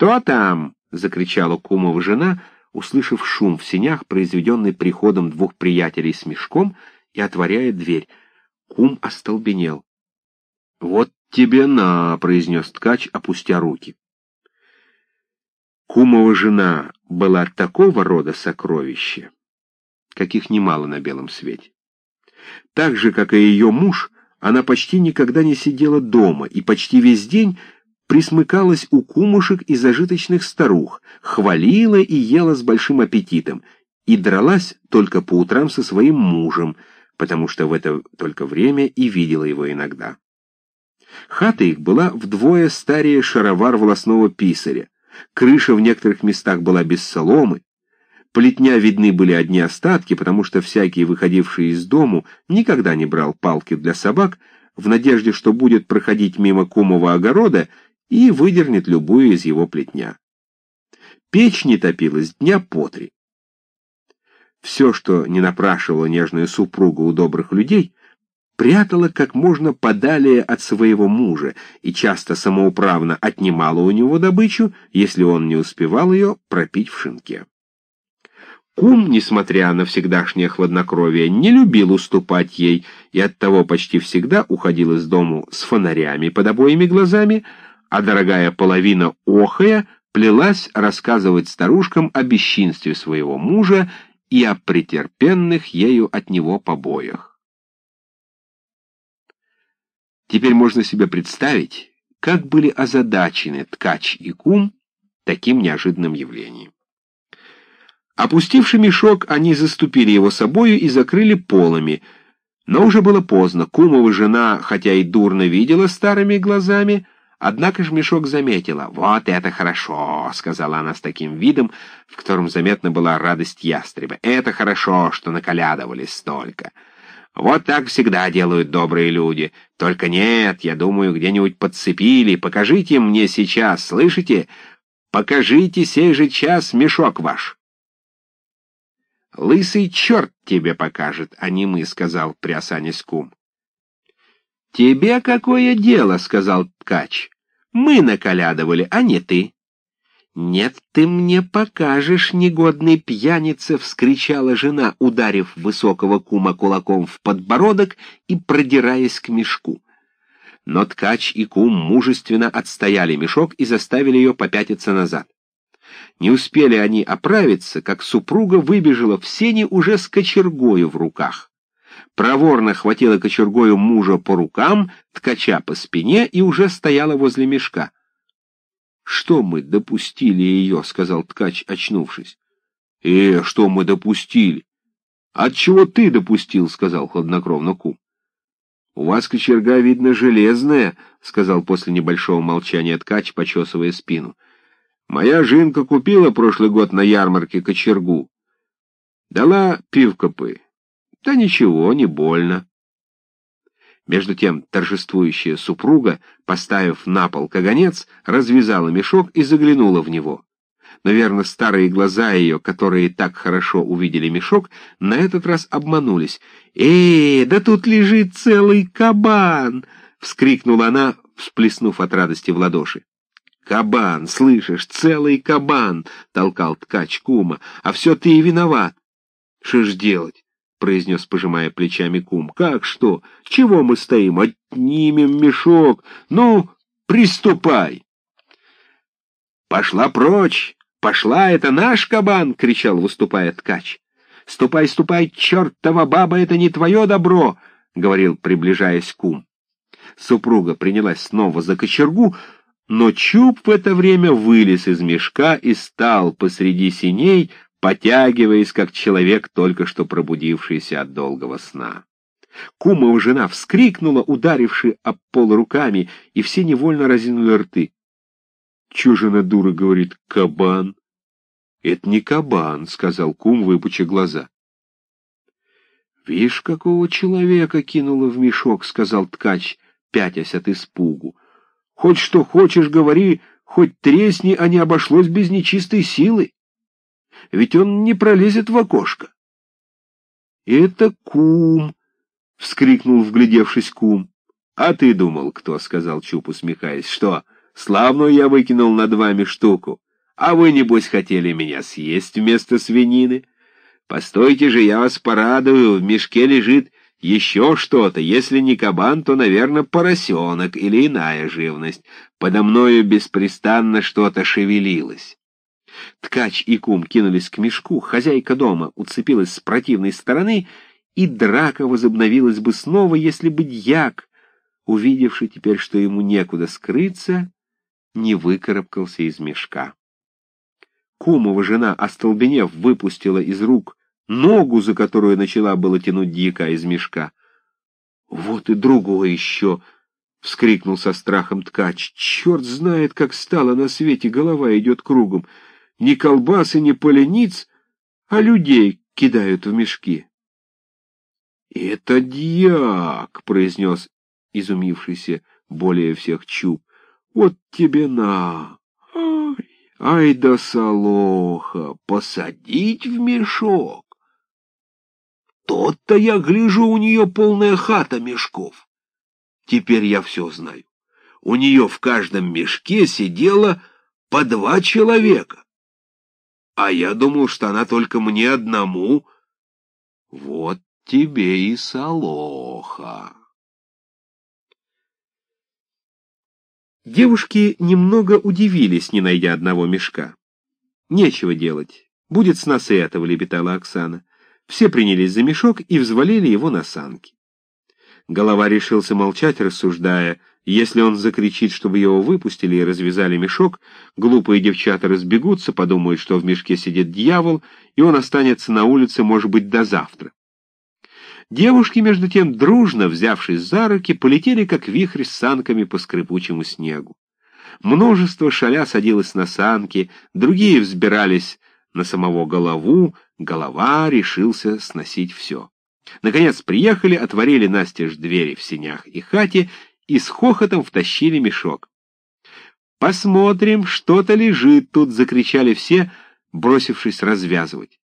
«Кто там?» — закричала кумова жена, услышав шум в сенях, произведенный приходом двух приятелей с мешком, и отворяя дверь. Кум остолбенел. «Вот тебе на!» — произнес ткач, опустя руки. Кумова жена была такого рода сокровище, каких немало на белом свете. Так же, как и ее муж, она почти никогда не сидела дома и почти весь день присмыкалась у кумушек и зажиточных старух, хвалила и ела с большим аппетитом, и дралась только по утрам со своим мужем, потому что в это только время и видела его иногда. Хата их была вдвое старее шаровар волосного писаря, крыша в некоторых местах была без соломы, плетня видны были одни остатки, потому что всякий, выходивший из дому, никогда не брал палки для собак, в надежде, что будет проходить мимо кумового огорода и выдернет любую из его плетня. Печь не топилась дня по три. Все, что не напрашивала нежная супруга у добрых людей, прятала как можно подалее от своего мужа и часто самоуправно отнимала у него добычу, если он не успевал ее пропить в шинке. Кум, несмотря на всегдашнее хладнокровие, не любил уступать ей и оттого почти всегда уходил из дому с фонарями под обоими глазами, а дорогая половина охая плелась рассказывать старушкам о бесчинстве своего мужа и о претерпенных ею от него побоях. Теперь можно себе представить, как были озадачены ткач и кум таким неожиданным явлением. Опустивший мешок, они заступили его собою и закрыли полами, но уже было поздно, кумова жена, хотя и дурно видела старыми глазами, Однако ж мешок заметила. «Вот это хорошо!» — сказала она с таким видом, в котором заметна была радость ястреба. «Это хорошо, что наколядывались столько. Вот так всегда делают добрые люди. Только нет, я думаю, где-нибудь подцепили. Покажите мне сейчас, слышите? Покажите сей же час мешок ваш». «Лысый черт тебе покажет, а не мы», — сказал приосанясь кум. «Тебе какое дело?» — сказал ткач. «Мы наколядывали, а не ты». «Нет, ты мне покажешь, негодный пьяница!» — вскричала жена, ударив высокого кума кулаком в подбородок и продираясь к мешку. Но ткач и кум мужественно отстояли мешок и заставили ее попятиться назад. Не успели они оправиться, как супруга выбежала в сени уже с кочергою в руках проворно хватила кочергою мужа по рукам, ткача по спине и уже стояла возле мешка. — Что мы допустили ее? — сказал ткач, очнувшись. — Э, что мы допустили? — Отчего ты допустил? — сказал хладнокровно кум. — У вас кочерга, видно, железная, — сказал после небольшого молчания ткач, почесывая спину. — Моя жинка купила прошлый год на ярмарке кочергу. Дала пивкопы. Да ничего, не больно. Между тем торжествующая супруга, поставив на пол каганец, развязала мешок и заглянула в него. Наверное, старые глаза ее, которые так хорошо увидели мешок, на этот раз обманулись. «Э, да тут лежит целый кабан!» — вскрикнула она, всплеснув от радости в ладоши. «Кабан, слышишь, целый кабан!» — толкал ткач кума. «А все ты и виноват!» «Что ж делать? Произнес, пожимая плечами кум. «Как что? Чего мы стоим? Отнимем мешок. Ну, приступай!» «Пошла прочь! Пошла, это наш кабан!» — кричал, выступая ткач. «Ступай, ступай, чертова баба, это не твое добро!» — говорил, приближаясь кум. Супруга принялась снова за кочергу, но Чуб в это время вылез из мешка и стал посреди синей, потягиваясь, как человек, только что пробудившийся от долгого сна. Кумова жена вскрикнула, ударивши об пол руками, и все невольно разинули рты. Чужина дура говорит «кабан». «Это не кабан», — сказал кум, выпуча глаза. «Вишь, какого человека кинула в мешок», — сказал ткач, пятясь от испугу. «Хоть что хочешь, говори, хоть тресни, а не обошлось без нечистой силы» ведь он не пролезет в окошко. — Это кум! — вскрикнул, вглядевшись кум. — А ты думал, кто? — сказал Чуп, усмехаясь. — Что, Славную я выкинул над вами штуку. А вы, небось, хотели меня съесть вместо свинины? Постойте же, я вас порадую, в мешке лежит еще что-то. Если не кабан, то, наверное, поросенок или иная живность. Подо мною беспрестанно что-то шевелилось. Ткач и кум кинулись к мешку, хозяйка дома уцепилась с противной стороны, и драка возобновилась бы снова, если бы дьяк, увидевший теперь, что ему некуда скрыться, не выкарабкался из мешка. Кумова жена, остолбенев, выпустила из рук ногу, за которую начала было тянуть дьяка из мешка. «Вот и другое еще!» — вскрикнул со страхом ткач. «Черт знает, как стало на свете, голова идет кругом. Ни колбасы, ни полениц, а людей кидают в мешки». «Это дьяк!» — произнес изумившийся более всех чуб. «Вот тебе на!» Ай да солоха, посадить в мешок. Тот-то я гляжу, у нее полная хата мешков. Теперь я все знаю. У нее в каждом мешке сидело по два человека. А я думал, что она только мне одному. Вот тебе и солоха. Девушки немного удивились, не найдя одного мешка. «Нечего делать. Будет с нас и этого», — лепетала Оксана. Все принялись за мешок и взвалили его на санки. Голова решился молчать, рассуждая, если он закричит, чтобы его выпустили и развязали мешок, глупые девчата разбегутся, подумают, что в мешке сидит дьявол, и он останется на улице, может быть, до завтра. Девушки, между тем, дружно, взявшись за руки, полетели, как вихрь с санками по скрипучему снегу. Множество шаля садилось на санки, другие взбирались на самого голову, голова решился сносить все. Наконец приехали, отворили настежь двери в сенях и хате и с хохотом втащили мешок. «Посмотрим, что-то лежит тут!» — закричали все, бросившись развязывать.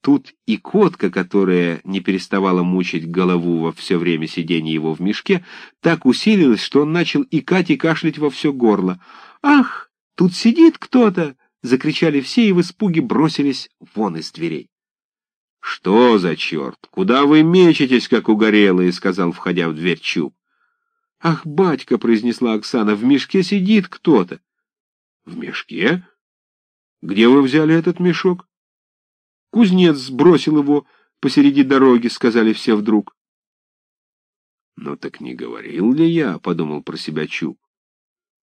Тут и котка, которая не переставала мучить голову во все время сидения его в мешке, так усилилась, что он начал икать и кашлять во все горло. «Ах, тут сидит кто-то!» — закричали все и в испуге бросились вон из дверей. «Что за черт? Куда вы мечетесь, как угорелые?» — сказал, входя в дверь Чуб. «Ах, батька!» — произнесла Оксана, — «в мешке сидит кто-то». «В мешке? Где вы взяли этот мешок?» Кузнец сбросил его посреди дороги, сказали все вдруг. «Ну так не говорил ли я?» — подумал про себя Чуб.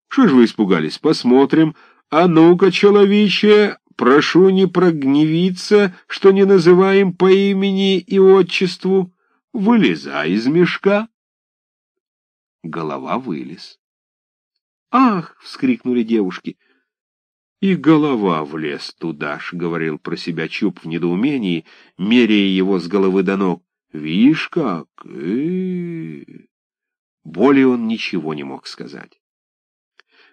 «Что ж вы испугались? Посмотрим. А ну-ка, человече, прошу не прогневиться, что не называем по имени и отчеству. Вылезай из мешка». Голова вылез. «Ах!» — вскрикнули девушки — и голова влез туда ж, — говорил про себя Чуб в недоумении, меряя его с головы до ног. Вишь как! Э -э -э. Более он ничего не мог сказать.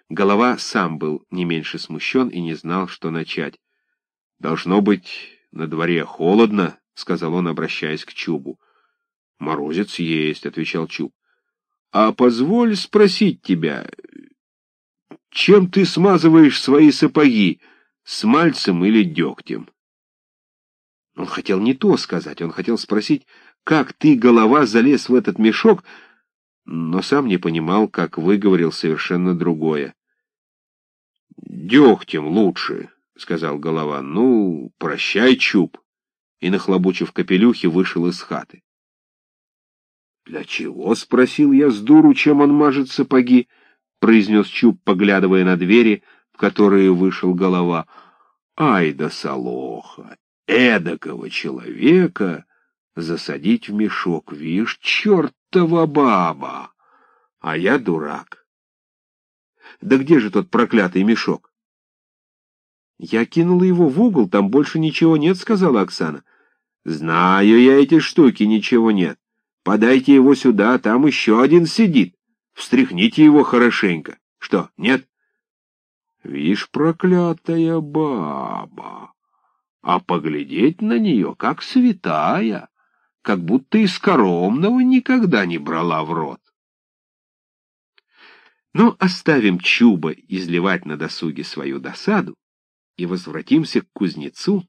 Голова сам был не меньше смущен и не знал, что начать. «Должно быть, на дворе холодно», — сказал он, обращаясь к Чубу. «Морозец есть», — отвечал Чуб. «А позволь спросить тебя, чем ты смазываешь свои сапоги, с мальцем или дегтем? Он хотел не то сказать, он хотел спросить, как ты, голова, залез в этот мешок, но сам не понимал, как выговорил совершенно другое. «Дегтем лучше», — сказал голова. «Ну, прощай, чуб». И, нахлобучив капелюхи, вышел из хаты. «Для чего?» — спросил я с дуру, чем он мажет сапоги. — произнес Чуб, поглядывая на двери, в которые вышел голова. «Ай да солоха! Эдакого человека засадить в мешок, вишь, чертова баба! А я дурак!» «Да где же тот проклятый мешок?» «Я кинула его в угол, там больше ничего нет», — сказала Оксана. «Знаю я эти штуки, ничего нет. Подайте его сюда, там еще один сидит». Встряхните его хорошенько. Что, нет? Вишь, проклятая баба. А поглядеть на нее, как святая, как будто из коромного никогда не брала в рот. Но оставим Чуба изливать на досуге свою досаду и возвратимся к кузнецу,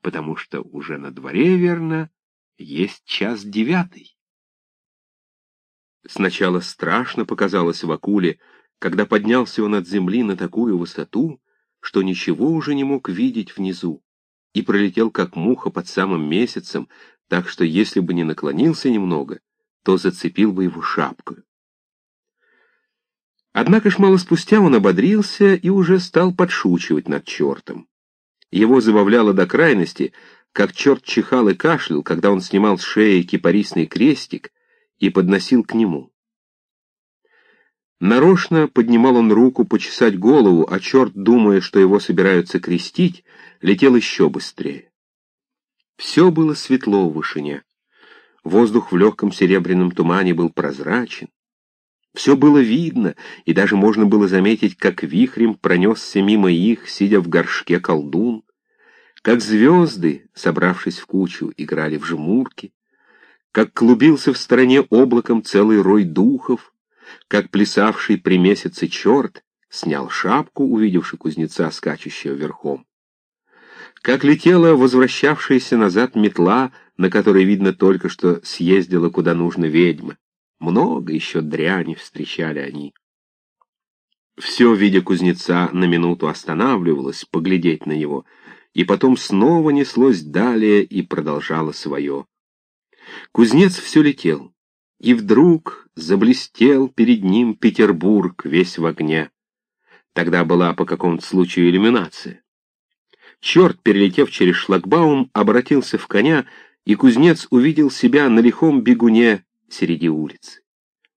потому что уже на дворе, верно, есть час девятый. Сначала страшно показалось Вакуле, когда поднялся он от земли на такую высоту, что ничего уже не мог видеть внизу, и пролетел как муха под самым месяцем, так что если бы не наклонился немного, то зацепил бы его шапкой. Однако ж мало спустя он ободрился и уже стал подшучивать над чертом. Его забавляло до крайности, как черт чихал и кашлял, когда он снимал с шеи кипарисный крестик и подносил к нему. Нарочно поднимал он руку почесать голову, а черт, думая, что его собираются крестить, летел еще быстрее. Все было светло в вышине. Воздух в легком серебряном тумане был прозрачен. Все было видно, и даже можно было заметить, как вихрем пронесся мимо их, сидя в горшке колдун, как звезды, собравшись в кучу, играли в жмурки, как клубился в стороне облаком целый рой духов, как плясавший при месяце черт снял шапку, увидевший кузнеца, скачущего верхом. Как летела возвращавшаяся назад метла, на которой, видно, только что съездила куда нужно ведьма. Много еще дряни встречали они. Все, видя кузнеца, на минуту останавливалось поглядеть на него, и потом снова неслось далее и продолжало свое. Кузнец все летел. И вдруг заблестел перед ним Петербург весь в огне. Тогда была по какому-то случаю иллюминация. Черт, перелетев через шлагбаум, обратился в коня, и кузнец увидел себя на лихом бегуне среди улицы.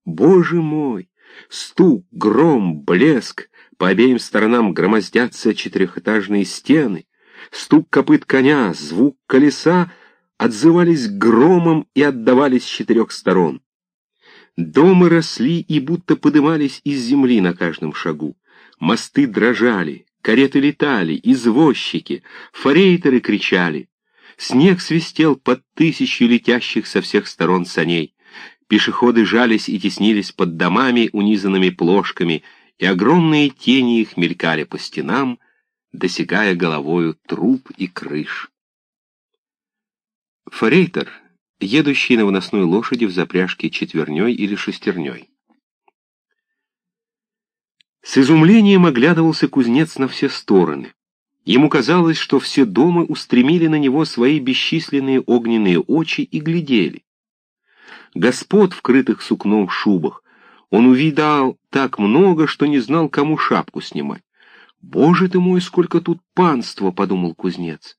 Боже мой! Стук, гром, блеск, по обеим сторонам громоздятся четырехэтажные стены, стук копыт коня, звук колеса отзывались громом и отдавались с четырех сторон. Дома росли и будто подымались из земли на каждом шагу. Мосты дрожали, кареты летали, извозчики, форейтеры кричали. Снег свистел под тысячу летящих со всех сторон саней. Пешеходы жались и теснились под домами, унизанными плошками, и огромные тени их мелькали по стенам, досягая головою труб и крыш. Форейтер едущий на выносной лошади в запряжке четверней или шестерней. С изумлением оглядывался кузнец на все стороны. Ему казалось, что все дома устремили на него свои бесчисленные огненные очи и глядели. Господ, вкрытых сукном шубах, он увидал так много, что не знал, кому шапку снимать. «Боже ты мой, сколько тут панства!» — подумал кузнец.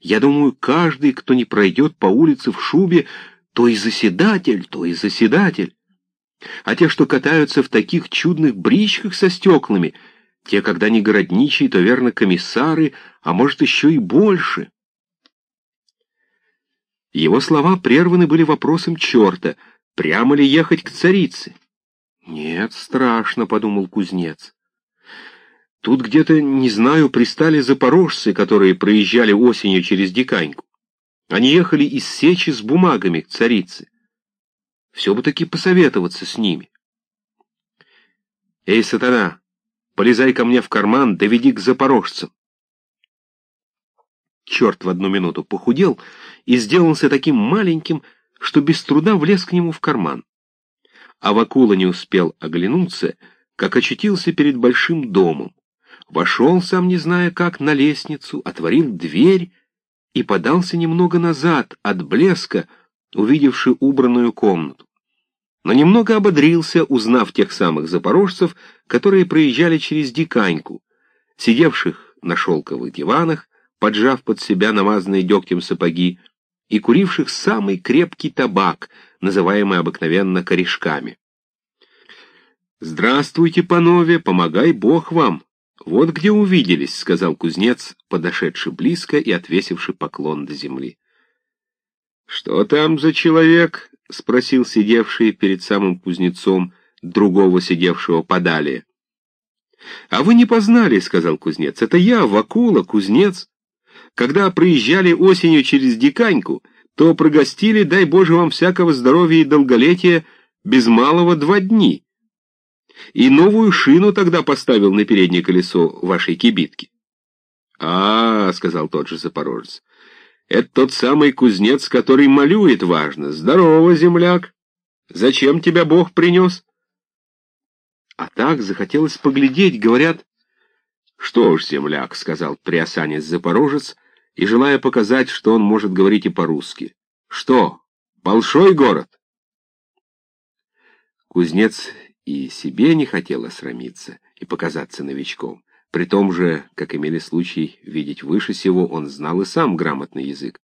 Я думаю, каждый, кто не пройдет по улице в шубе, то и заседатель, то и заседатель. А те, что катаются в таких чудных бричках со стеклами, те, когда не городничие, то верно комиссары, а может еще и больше. Его слова прерваны были вопросом черта, прямо ли ехать к царице. «Нет, страшно», — подумал кузнец. Тут где-то, не знаю, пристали запорожцы, которые проезжали осенью через Диканьку. Они ехали из Сечи с бумагами к царице. Все бы таки посоветоваться с ними. «Эй, сатана, полезай ко мне в карман, доведи к запорожцам». Черт в одну минуту похудел и сделался таким маленьким, что без труда влез к нему в карман. А Вакула не успел оглянуться, как очутился перед большим домом вошел, сам не зная как, на лестницу, отворил дверь и подался немного назад от блеска, увидевши убранную комнату. Но немного ободрился, узнав тех самых запорожцев, которые проезжали через Диканьку, сидевших на шелковых диванах, поджав под себя намазанные дегтем сапоги, и куривших самый крепкий табак, называемый обыкновенно корешками. «Здравствуйте, панове, помогай Бог вам!» «Вот где увиделись», — сказал кузнец, подошедший близко и отвесивший поклон до земли. «Что там за человек?» — спросил сидевший перед самым кузнецом другого сидевшего подалее. «А вы не познали», — сказал кузнец. «Это я, Вакула, кузнец. Когда проезжали осенью через Диканьку, то прогостили, дай Боже вам всякого здоровья и долголетия, без малого два дни. И новую шину тогда поставил на переднее колесо вашей кибитки. «А, — сказал тот же запорожец, — это тот самый кузнец, который малюет важно. Здорово, земляк! Зачем тебя Бог принес?» А так захотелось поглядеть, говорят. «Что ж, земляк, — сказал приосанец-запорожец, и желая показать, что он может говорить и по-русски. Что, большой город?» Кузнец и себе не хотел осрамиться и показаться новичком. При том же, как имели случай видеть выше сего, он знал и сам грамотный язык.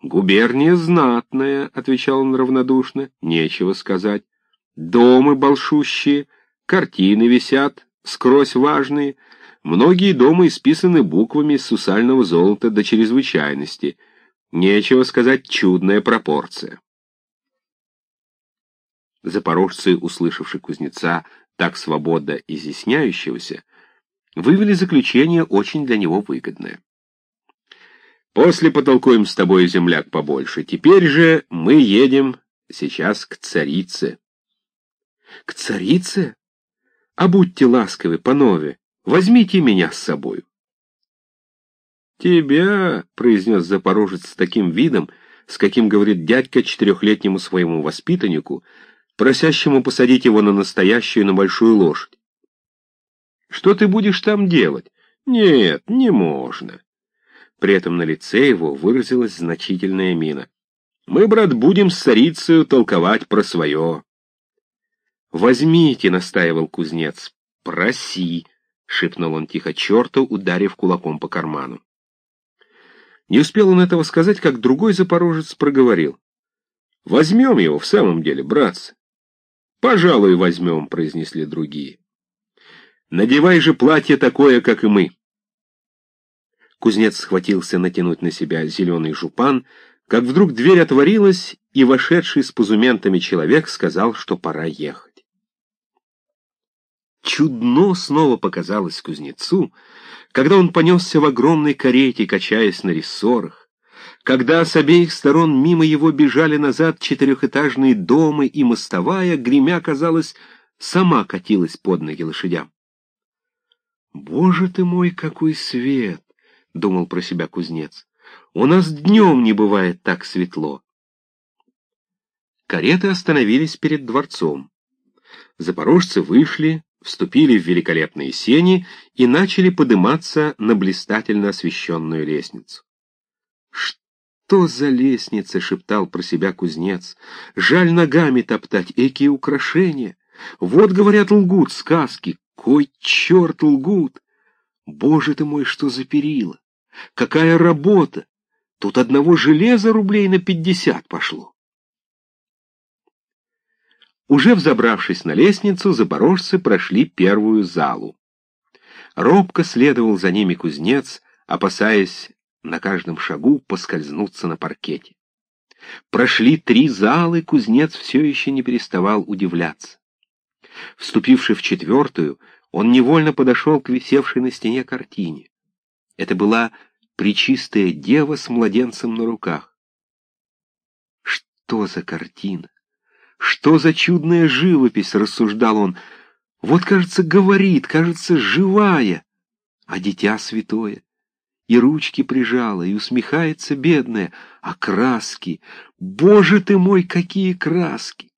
«Губерния знатная», — отвечал он равнодушно, — «нечего сказать. Домы большущие, картины висят, скрозь важные. Многие дома исписаны буквами сусального золота до чрезвычайности. Нечего сказать, чудная пропорция». Запорожцы, услышавши кузнеца так свободно изъясняющегося, вывели заключение очень для него выгодное. «После потолкуем с тобой, земляк, побольше. Теперь же мы едем сейчас к царице». «К царице? А будьте ласковы, панове, возьмите меня с собою». «Тебя», — произнес запорожец с таким видом, с каким говорит дядька четырехлетнему своему воспитаннику, просящему посадить его на настоящую на большую лошадь. Что ты будешь там делать? Нет, не можно. При этом на лице его выразилась значительная мина. Мы, брат, будем с царицею толковать про свое. Возьмите, настаивал кузнец. Проси, шепнул он тихо черту, ударив кулаком по карману. Не успел он этого сказать, как другой запорожец проговорил. «Возьмем его в самом деле, братцы». «Пожалуй, возьмем», — произнесли другие. Надевай же платье такое, как и мы. Кузнец схватился натянуть на себя зеленый жупан, как вдруг дверь отворилась, и вошедший с пузументами человек сказал, что пора ехать. Чудно снова показалось кузнецу, когда он понесся в огромной карете, качаясь на рессорах, когда с обеих сторон мимо его бежали назад четырехэтажные дома, и мостовая, гремя, казалось, сама катилась под ноги лошадям. «Боже ты мой, какой свет!» — думал про себя кузнец. «У нас днем не бывает так светло». Кареты остановились перед дворцом. Запорожцы вышли, вступили в великолепные сени и начали подниматься на блистательно освещенную лестницу. «Что за лестница?» — шептал про себя кузнец. «Жаль ногами топтать, эки украшения! Вот, говорят, лгут сказки, кой черт лгут? Боже ты мой, что за перила! Какая работа! Тут одного железа рублей на пятьдесят пошло. Уже взобравшись на лестницу, запорожцы прошли первую залу. Робко следовал за ними кузнец, опасаясь на каждом шагу поскользнуться на паркете. Прошли три залы, кузнец все еще не переставал удивляться. Вступивший в четвертую, он невольно подошел к висевшей на стене картине. Это была причистая дева с младенцем на руках. Что за картина? Что за чудная живопись, рассуждал он. Вот, кажется, говорит, кажется, живая, а дитя святое. И ручки прижала, и усмехается бедная, а краски, боже ты мой, какие краски!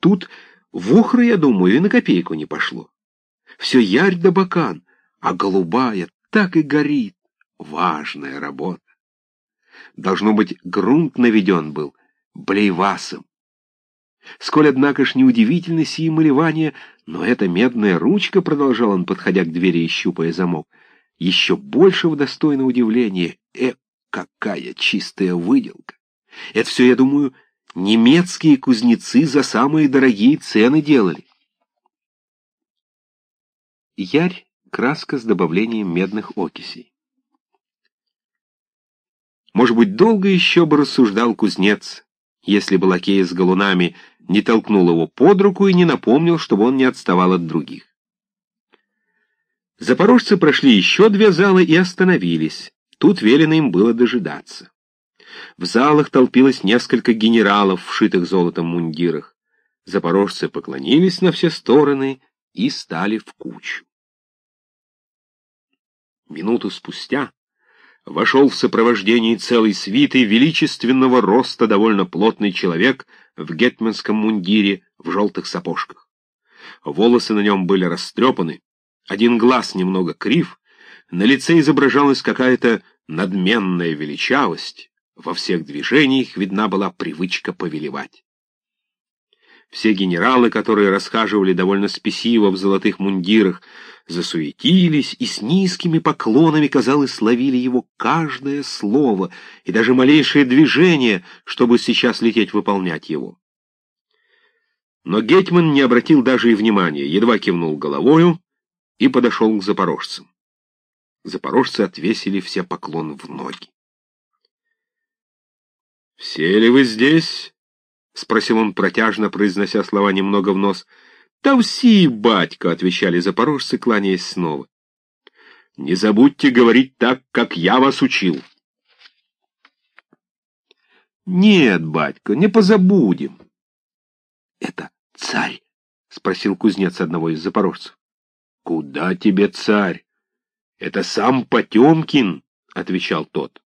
Тут в ухры, я думаю, и на копейку не пошло. Все ярь да бакан, а голубая так и горит. Важная работа. Должно быть, грунт наведен был, блейвасом. Сколь, однако ж, неудивительно сие малевание, но эта медная ручка, продолжал он, подходя к двери и щупая замок, еще большего достойно удивления. Э, какая чистая выделка! Это все, я думаю, Немецкие кузнецы за самые дорогие цены делали. Ярь — краска с добавлением медных окисей. Может быть, долго еще бы рассуждал кузнец, если бы лакей с галунами не толкнул его под руку и не напомнил, чтобы он не отставал от других. Запорожцы прошли еще две залы и остановились. Тут велено им было дожидаться. В залах толпилось несколько генералов в шитых золотом мундирах. Запорожцы поклонились на все стороны и стали в кучу. Минуту спустя вошел в сопровождении целой свиты величественного роста довольно плотный человек в гетманском мундире в желтых сапожках. Волосы на нем были растрепаны, один глаз немного крив, на лице изображалась какая-то надменная величавость, во всех движениях видна была привычка повелевать. Все генералы, которые расхаживали довольно спесиво в золотых мундирах, засуетились и с низкими поклонами, казалось, словили его каждое слово и даже малейшее движение, чтобы сейчас лететь выполнять его. Но Гетман не обратил даже и внимания, едва кивнул головою и подошел к запорожцам. Запорожцы отвесили все поклон в ноги. «Все ли вы здесь?» — спросил он протяжно, произнося слова немного в нос. «Да все, батька!» — отвечали запорожцы, кланяясь снова. «Не забудьте говорить так, как я вас учил». «Нет, батька, не позабудем». «Это царь?» — спросил кузнец одного из запорожцев. «Куда тебе царь? Это сам Потемкин», — отвечал тот.